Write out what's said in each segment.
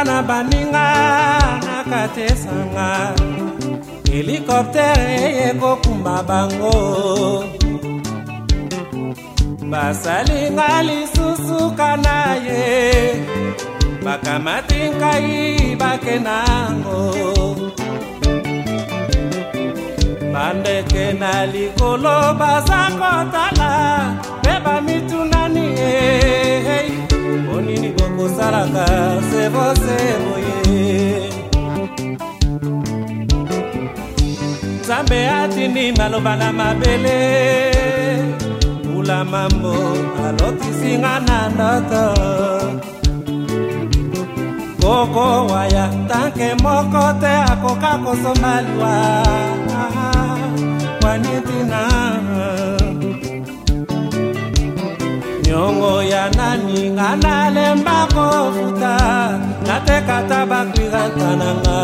elonga na baninga nakatesanga helikoptere eye kokumba bango basalinga lisusu kana ye bakamati ngai bakenango bandeke na likolo baza kotala mpe bamitunani ye hey, bonini kokosalaka se sini maloba na mabele mbula mambo alotisinga na ndoto kokowa ya tanke moko te akoka kosomba liwa wanitina nyongo ya nani nga nalemba kofuta natekata bakwiranta nanga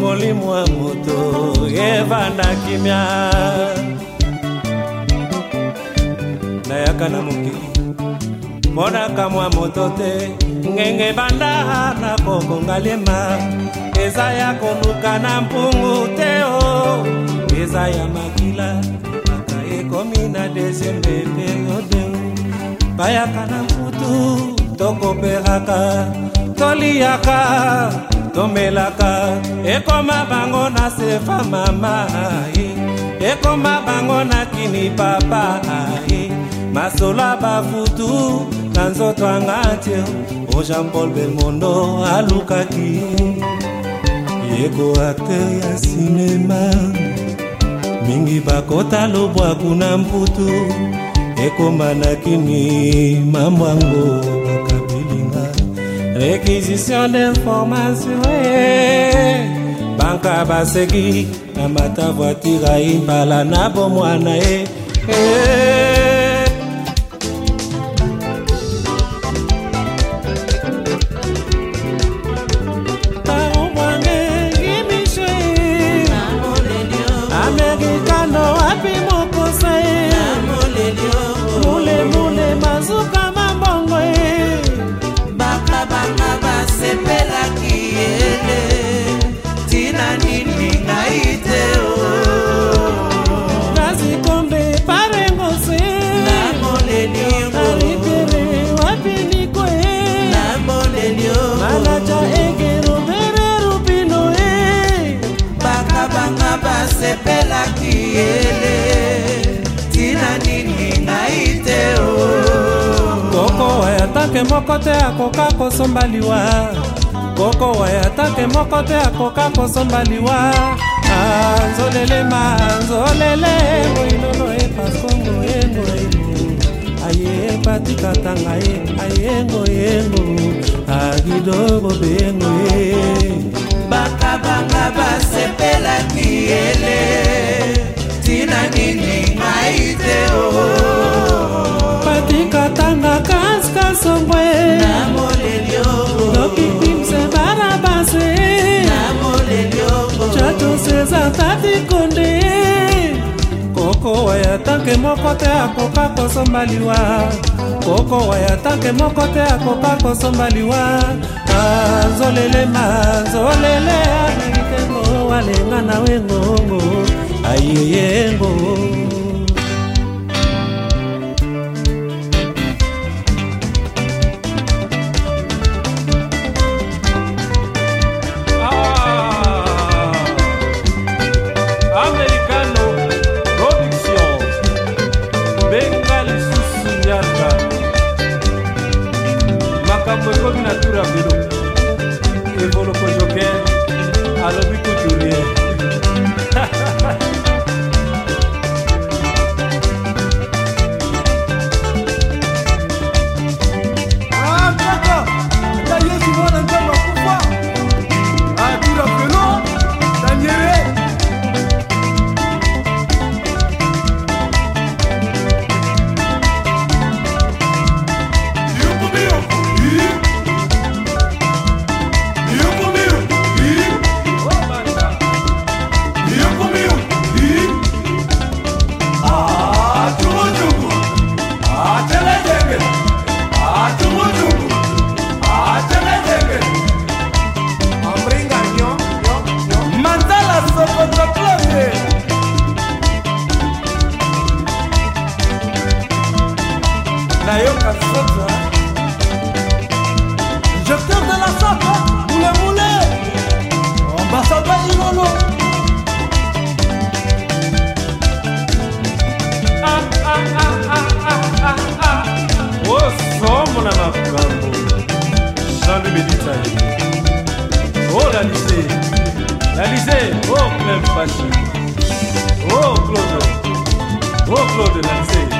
molimo ya moto evanda kimia nayaka na mokili monaka mwa moto te ngenge banda na kokonga lema eza ya koluka na mpungu te o oh. eza ya makila aka ekomi na desiembe periode bayaka na mputu tokoperaka toliaka tomelaka ekoma bango na sefa mamai ekoma bango na kini papai masolo bafutu na nzoto anga te o jean paul belmondo alukaki yeko akter ya sinema mingi bakota lobwaku na mputu ekoma na kini mambwango bakaka réquisition d'information eh. banka baseki na mata voitire aimbala na bomwana ye eh. eh. amerikano wapi mokosa ye mulemule mazuka espera aquí. atake moko te akoka kosomba liwa kokowa atake moko te akoka kosomba liwa anzolelema ah, anzolele moinono epaskongo yengoyengo aye patikatanga ye eh, ayengoyengo agidobobengo ye bakabanga basepelaki ele tina nini ya tanke moko te akoka kosomba liwa kokowa ya tanke moko te akoka kosomba liwa azolele mazolele amerikengo walenga na wengongo ayiyengo makambo ekomi na tura belo evoloko joker alobi kuturie kobebisa ye o oh, la lise la lise o oh, clem fashi o claude o oh, claude la lise